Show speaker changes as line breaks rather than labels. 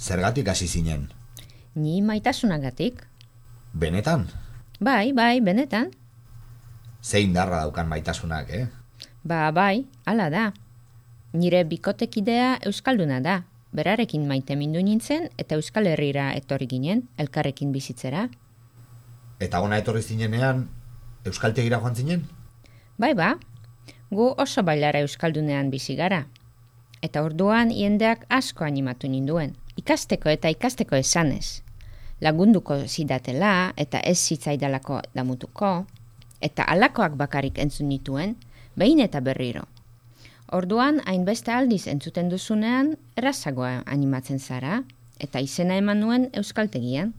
Zergatik hasi zinen?
Ni maitasunagatik.
Benetan?
Bai, bai, benetan.
Zein darra daukan maitasunak, eh?
Ba, bai, hala da. Nire bikotekidea Euskalduna da. Berarekin maite mindu nintzen eta Euskal Herrira etorri ginen, elkarrekin bizitzera.
Eta ona etorri zinenean, Euskaltegira joan zinen?
Bai, ba. Gu oso bailara Euskaldunean bizi gara. Eta orduan jendeak asko animatu ninduen. Ikasteko eta ikasteko esanez. Lagunduko zidatela eta ez zitzaidalako damutuko. Eta alakoak bakarik entzun nituen, behin eta berriro. Orduan, hainbeste aldiz entzuten duzunean, errazagoa animatzen zara, eta izena eman nuen euskaltegian.